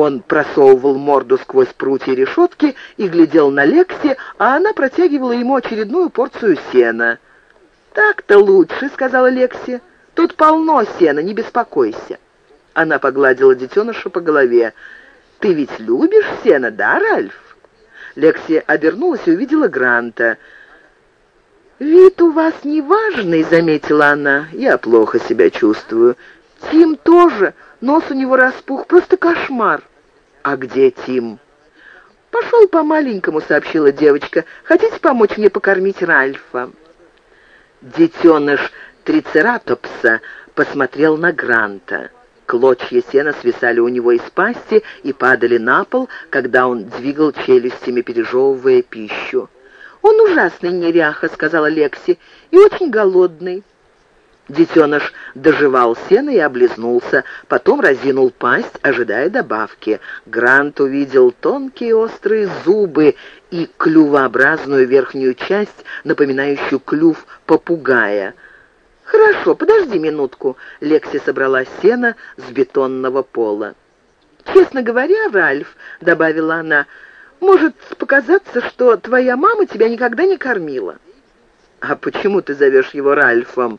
Он просовывал морду сквозь прутья решетки и глядел на Лекси, а она протягивала ему очередную порцию сена. «Так-то лучше», — сказала Лекси. «Тут полно сена, не беспокойся». Она погладила детеныша по голове. «Ты ведь любишь сено, да, Ральф?» Лекси обернулась и увидела Гранта. «Вид у вас неважный», — заметила она. «Я плохо себя чувствую. Тим тоже. Нос у него распух. Просто кошмар». «А где Тим?» «Пошел по-маленькому», — сообщила девочка. «Хотите помочь мне покормить Ральфа?» Детеныш трицератопса посмотрел на Гранта. Клочья сена свисали у него из пасти и падали на пол, когда он двигал челюстями, пережевывая пищу. «Он ужасный неряха», — сказала Лекси, — «и очень голодный». Детеныш доживал сено и облизнулся, потом разинул пасть, ожидая добавки. Грант увидел тонкие острые зубы и клювообразную верхнюю часть, напоминающую клюв попугая. «Хорошо, подожди минутку», — Лекси собрала сено с бетонного пола. «Честно говоря, Ральф», — добавила она, — «может показаться, что твоя мама тебя никогда не кормила». «А почему ты зовешь его Ральфом?»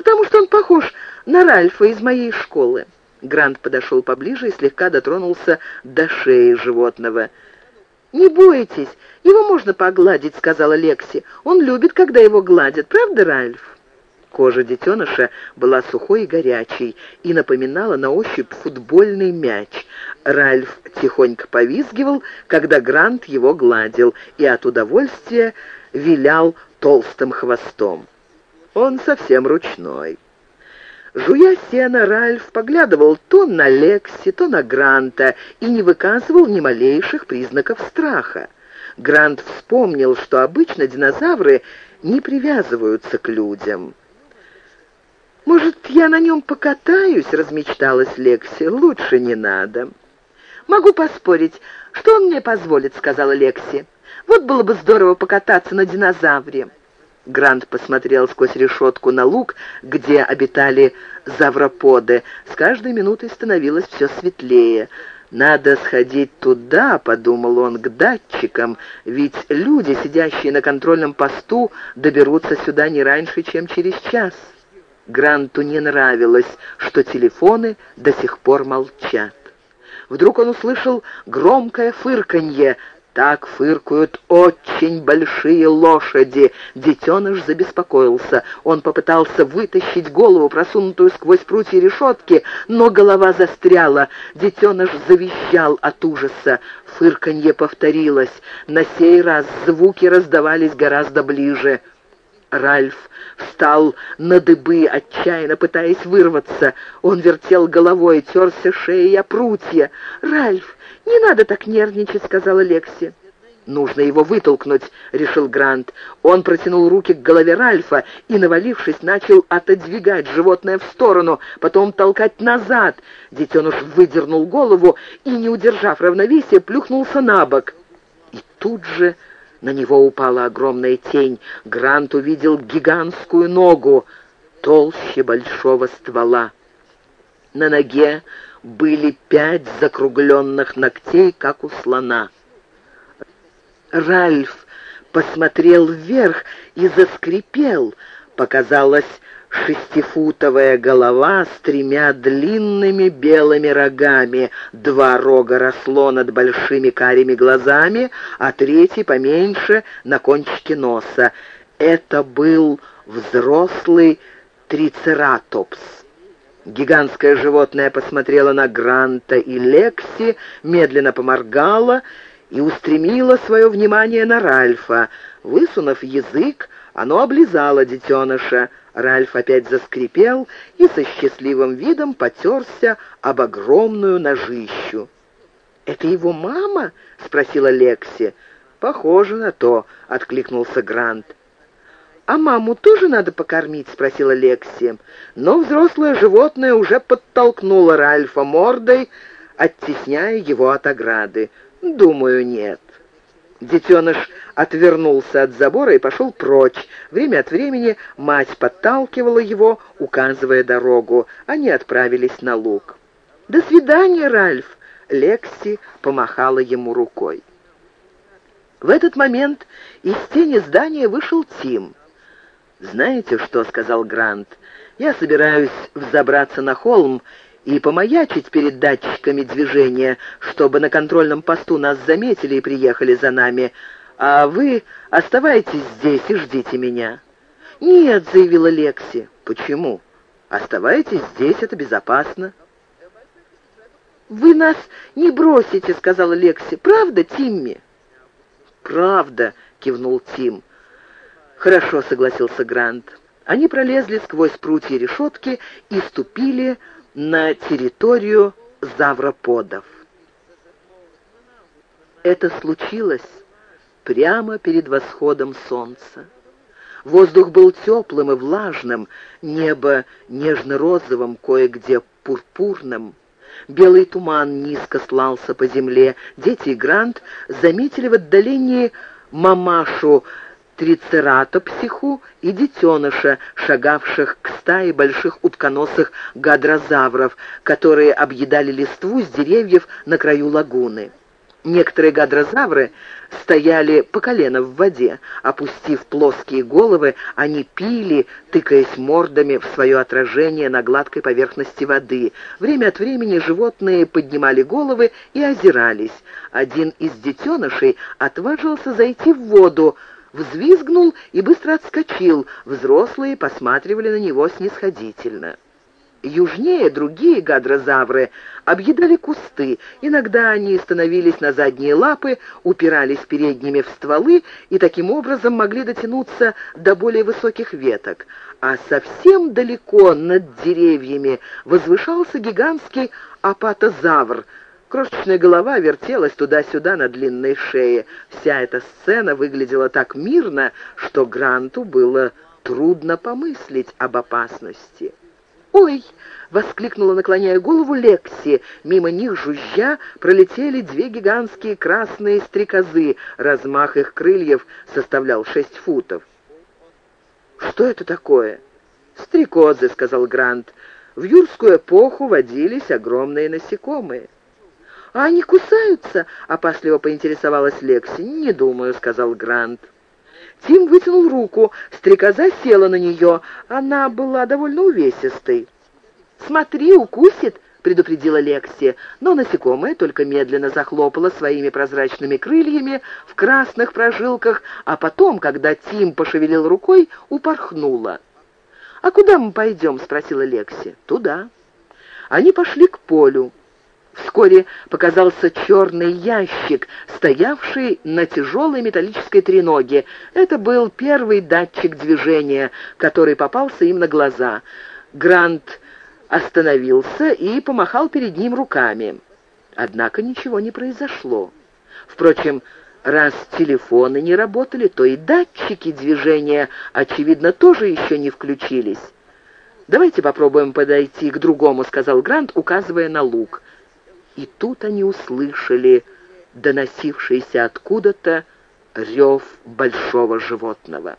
Потому что он похож на Ральфа из моей школы». Грант подошел поближе и слегка дотронулся до шеи животного. «Не бойтесь, его можно погладить», — сказала Лекси. «Он любит, когда его гладят, правда, Ральф?» Кожа детеныша была сухой и горячей и напоминала на ощупь футбольный мяч. Ральф тихонько повизгивал, когда Грант его гладил, и от удовольствия вилял толстым хвостом. Он совсем ручной. Жуя сено, Ральф поглядывал то на Лекси, то на Гранта и не выказывал ни малейших признаков страха. Грант вспомнил, что обычно динозавры не привязываются к людям. «Может, я на нем покатаюсь?» — размечталась Лекси. «Лучше не надо». «Могу поспорить, что он мне позволит», — сказала Лекси. «Вот было бы здорово покататься на динозавре». Грант посмотрел сквозь решетку на луг, где обитали завроподы. С каждой минутой становилось все светлее. «Надо сходить туда», — подумал он, — «к датчикам, ведь люди, сидящие на контрольном посту, доберутся сюда не раньше, чем через час». Гранту не нравилось, что телефоны до сих пор молчат. Вдруг он услышал громкое фырканье, так фыркают очень большие лошади. Детеныш забеспокоился. Он попытался вытащить голову, просунутую сквозь прутья решетки, но голова застряла. Детеныш завизжал от ужаса. Фырканье повторилось. На сей раз звуки раздавались гораздо ближе. Ральф встал на дыбы, отчаянно пытаясь вырваться. Он вертел головой, терся шеей о прутья. «Ральф, «Не надо так нервничать», — сказала Лекси. «Нужно его вытолкнуть», — решил Грант. Он протянул руки к голове Ральфа и, навалившись, начал отодвигать животное в сторону, потом толкать назад. Детеныш выдернул голову и, не удержав равновесия, плюхнулся на бок. И тут же на него упала огромная тень. Грант увидел гигантскую ногу, толще большого ствола. На ноге были пять закругленных ногтей, как у слона. Ральф посмотрел вверх и заскрипел. Показалась шестифутовая голова с тремя длинными белыми рогами. Два рога росло над большими карими глазами, а третий поменьше на кончике носа. Это был взрослый трицератопс. Гигантское животное посмотрело на Гранта и Лекси, медленно поморгало и устремило свое внимание на Ральфа. Высунув язык, оно облизало детеныша. Ральф опять заскрипел и со счастливым видом потерся об огромную ножищу. «Это его мама?» — спросила Лекси. «Похоже на то», — откликнулся Грант. «А маму тоже надо покормить?» — спросила Лекси. Но взрослое животное уже подтолкнуло Ральфа мордой, оттесняя его от ограды. «Думаю, нет». Детеныш отвернулся от забора и пошел прочь. Время от времени мать подталкивала его, указывая дорогу. Они отправились на луг. «До свидания, Ральф!» Лекси помахала ему рукой. В этот момент из тени здания вышел Тим. «Знаете что?» — сказал Грант. «Я собираюсь взобраться на холм и помаячить перед датчиками движения, чтобы на контрольном посту нас заметили и приехали за нами, а вы оставайтесь здесь и ждите меня». «Нет», — заявила Лекси. «Почему?» «Оставайтесь здесь, это безопасно». «Вы нас не бросите», — сказала Лекси. «Правда, Тимми?» «Правда», — кивнул Тим. «Хорошо», — согласился Грант. Они пролезли сквозь прутья решетки и ступили на территорию завроподов. Это случилось прямо перед восходом солнца. Воздух был теплым и влажным, небо нежно-розовым, кое-где пурпурным. Белый туман низко слался по земле. Дети и Грант заметили в отдалении мамашу трицератопсиху и детеныша, шагавших к стае больших утконосых гадрозавров, которые объедали листву с деревьев на краю лагуны. Некоторые гадрозавры стояли по колено в воде. Опустив плоские головы, они пили, тыкаясь мордами в свое отражение на гладкой поверхности воды. Время от времени животные поднимали головы и озирались. Один из детенышей отважился зайти в воду, взвизгнул и быстро отскочил. Взрослые посматривали на него снисходительно. Южнее другие гадрозавры объедали кусты. Иногда они становились на задние лапы, упирались передними в стволы и таким образом могли дотянуться до более высоких веток. А совсем далеко над деревьями возвышался гигантский апатозавр. Крошечная голова вертелась туда-сюда на длинной шее. Вся эта сцена выглядела так мирно, что Гранту было трудно помыслить об опасности. «Ой!» — воскликнула, наклоняя голову Лекси. Мимо них, жужжа, пролетели две гигантские красные стрекозы. Размах их крыльев составлял шесть футов. «Что это такое?» «Стрекозы», — сказал Грант. «В юрскую эпоху водились огромные насекомые». «А они кусаются?» — опасливо поинтересовалась Лекси. «Не думаю», — сказал Грант. Тим вытянул руку. Стрекоза села на нее. Она была довольно увесистой. «Смотри, укусит!» — предупредила Лекси, но насекомое только медленно захлопало своими прозрачными крыльями в красных прожилках, а потом, когда Тим пошевелил рукой, упорхнула. «А куда мы пойдем?» — спросила Лекси. «Туда». Они пошли к полю. Вскоре показался черный ящик, стоявший на тяжелой металлической треноге. Это был первый датчик движения, который попался им на глаза. Грант остановился и помахал перед ним руками. Однако ничего не произошло. Впрочем, раз телефоны не работали, то и датчики движения, очевидно, тоже еще не включились. «Давайте попробуем подойти к другому», — сказал Грант, указывая на лук и тут они услышали доносившийся откуда-то рев большого животного.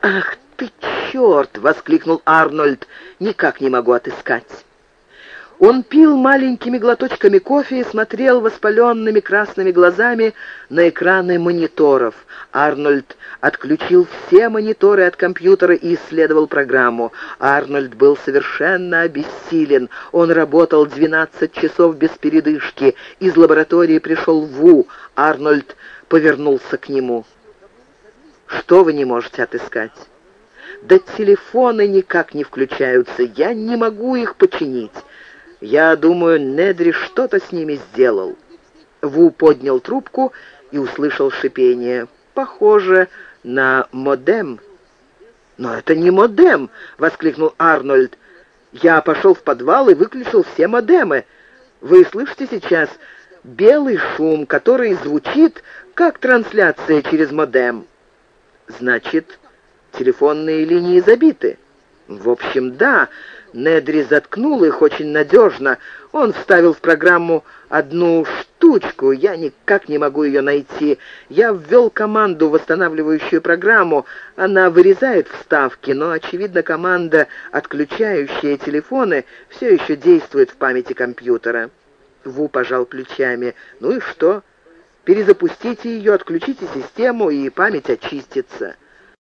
«Ах ты, черт!» — воскликнул Арнольд. «Никак не могу отыскать». Он пил маленькими глоточками кофе и смотрел воспаленными красными глазами на экраны мониторов. Арнольд отключил все мониторы от компьютера и исследовал программу. Арнольд был совершенно обессилен. Он работал 12 часов без передышки. Из лаборатории пришел Ву. Арнольд повернулся к нему. «Что вы не можете отыскать?» «Да телефоны никак не включаются. Я не могу их починить». Я думаю, Недри что-то с ними сделал». Ву поднял трубку и услышал шипение. «Похоже на модем». «Но это не модем!» — воскликнул Арнольд. «Я пошел в подвал и выключил все модемы. Вы слышите сейчас белый шум, который звучит, как трансляция через модем?» «Значит, телефонные линии забиты?» «В общем, да, Недри заткнул их очень надежно. Он вставил в программу одну штучку, я никак не могу ее найти. Я ввел команду, восстанавливающую программу. Она вырезает вставки, но, очевидно, команда, отключающая телефоны, все еще действует в памяти компьютера. Ву пожал плечами. «Ну и что? Перезапустите ее, отключите систему, и память очистится».